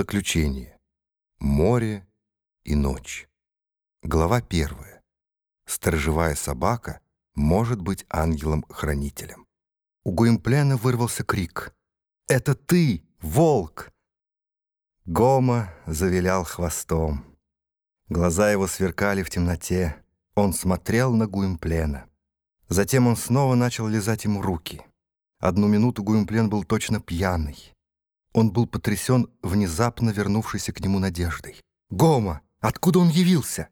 Заключение. Море и ночь. Глава первая. Сторожевая собака может быть ангелом-хранителем. У Гуимплена вырвался крик. «Это ты, волк!» Гома завилял хвостом. Глаза его сверкали в темноте. Он смотрел на Гуимплена. Затем он снова начал лизать ему руки. Одну минуту Гуимплен был точно пьяный. Он был потрясен внезапно вернувшейся к нему надеждой. «Гома! Откуда он явился?»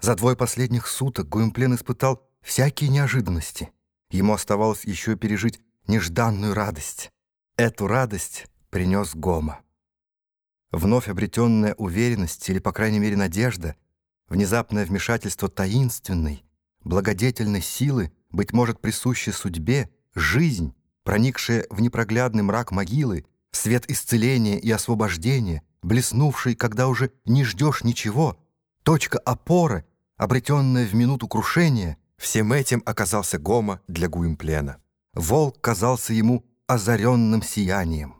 За двое последних суток Гуимплен испытал всякие неожиданности. Ему оставалось еще пережить нежданную радость. Эту радость принес Гома. Вновь обретенная уверенность, или, по крайней мере, надежда, внезапное вмешательство таинственной, благодетельной силы, быть может, присущей судьбе, жизнь, проникшая в непроглядный мрак могилы, свет исцеления и освобождения, блеснувший, когда уже не ждешь ничего, точка опоры, обретенная в минуту крушения, всем этим оказался Гома для Гуимплена. Волк казался ему озаренным сиянием.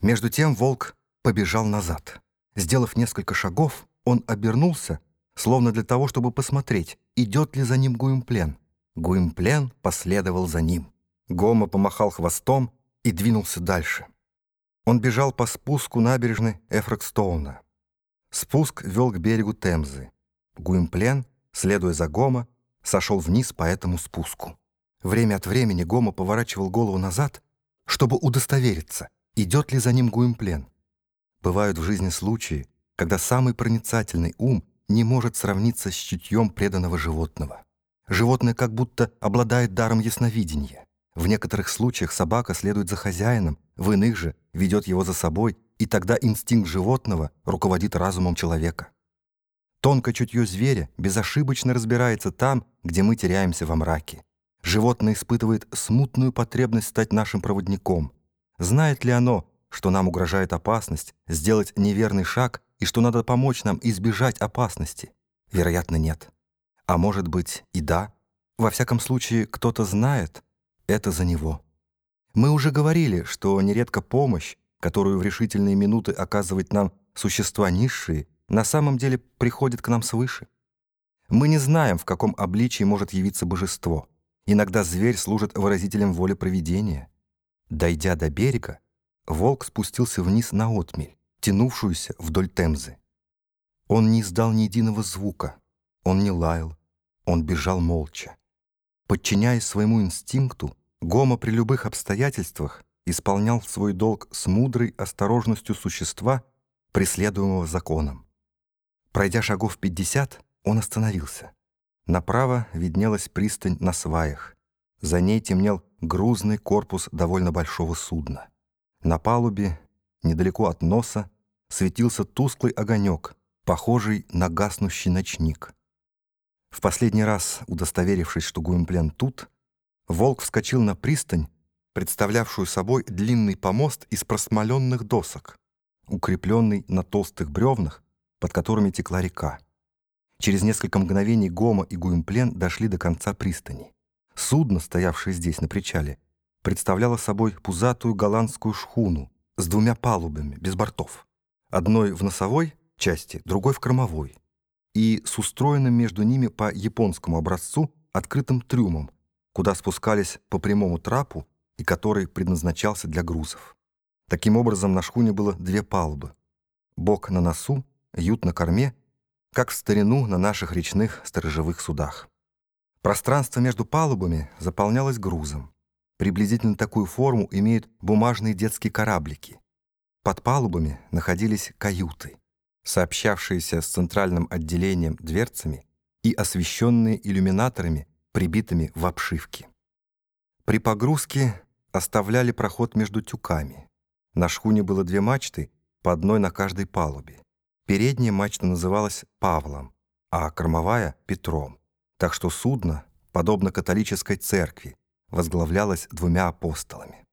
Между тем волк побежал назад. Сделав несколько шагов, он обернулся, словно для того, чтобы посмотреть, идет ли за ним Гуимплен. Гуимплен последовал за ним. Гома помахал хвостом и двинулся дальше. Он бежал по спуску набережной Эфрекстоуна. Спуск вел к берегу Темзы. Гуимплен, следуя за Гома, сошел вниз по этому спуску. Время от времени Гома поворачивал голову назад, чтобы удостовериться, идет ли за ним Гуимплен. Бывают в жизни случаи, когда самый проницательный ум не может сравниться с чутьем преданного животного. Животное как будто обладает даром ясновидения. В некоторых случаях собака следует за хозяином, в иных же ведет его за собой, и тогда инстинкт животного руководит разумом человека. Тонкое чутье зверя безошибочно разбирается там, где мы теряемся во мраке. Животное испытывает смутную потребность стать нашим проводником. Знает ли оно, что нам угрожает опасность, сделать неверный шаг и что надо помочь нам избежать опасности? Вероятно, нет. А может быть и да. Во всяком случае, кто-то знает, это за него. Мы уже говорили, что нередко помощь, которую в решительные минуты оказывает нам существа низшие, на самом деле приходит к нам свыше. Мы не знаем, в каком обличии может явиться божество. Иногда зверь служит выразителем воли провидения. Дойдя до берега, волк спустился вниз на отмель, тянувшуюся вдоль Темзы. Он не издал ни единого звука, он не лаял, он бежал молча. Подчиняясь своему инстинкту, Гома при любых обстоятельствах исполнял свой долг с мудрой осторожностью существа, преследуемого законом. Пройдя шагов пятьдесят, он остановился. Направо виднелась пристань на сваях. За ней темнел грузный корпус довольно большого судна. На палубе, недалеко от носа, светился тусклый огонек, похожий на гаснущий ночник. В последний раз, удостоверившись, что Гуимплен тут, Волк вскочил на пристань, представлявшую собой длинный помост из просмоленных досок, укрепленный на толстых бревнах, под которыми текла река. Через несколько мгновений Гома и Гуимплен дошли до конца пристани. Судно, стоявшее здесь на причале, представляло собой пузатую голландскую шхуну с двумя палубами, без бортов. Одной в носовой части, другой в кормовой. И с устроенным между ними по японскому образцу открытым трюмом, куда спускались по прямому трапу и который предназначался для грузов. Таким образом, на шхуне было две палубы. Бок на носу, ют на корме, как в старину на наших речных сторожевых судах. Пространство между палубами заполнялось грузом. Приблизительно такую форму имеют бумажные детские кораблики. Под палубами находились каюты, сообщавшиеся с центральным отделением дверцами и освещенные иллюминаторами прибитыми в обшивке. При погрузке оставляли проход между тюками. На шхуне было две мачты, по одной на каждой палубе. Передняя мачта называлась Павлом, а кормовая — Петром. Так что судно, подобно католической церкви, возглавлялось двумя апостолами.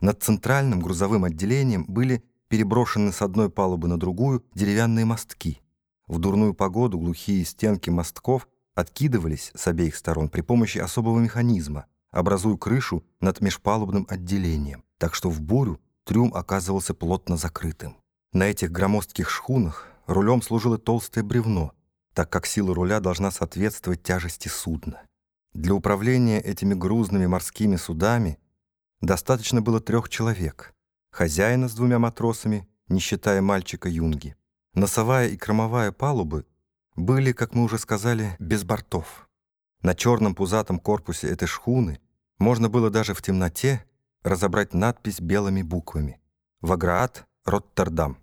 Над центральным грузовым отделением были переброшены с одной палубы на другую деревянные мостки. В дурную погоду глухие стенки мостков откидывались с обеих сторон при помощи особого механизма, образуя крышу над межпалубным отделением, так что в бурю трюм оказывался плотно закрытым. На этих громоздких шхунах рулем служило толстое бревно, так как сила руля должна соответствовать тяжести судна. Для управления этими грузными морскими судами достаточно было трех человек. Хозяина с двумя матросами, не считая мальчика Юнги. Носовая и кромовая палубы были, как мы уже сказали, без бортов. На черном пузатом корпусе этой шхуны можно было даже в темноте разобрать надпись белыми буквами «Ваграат, Роттердам».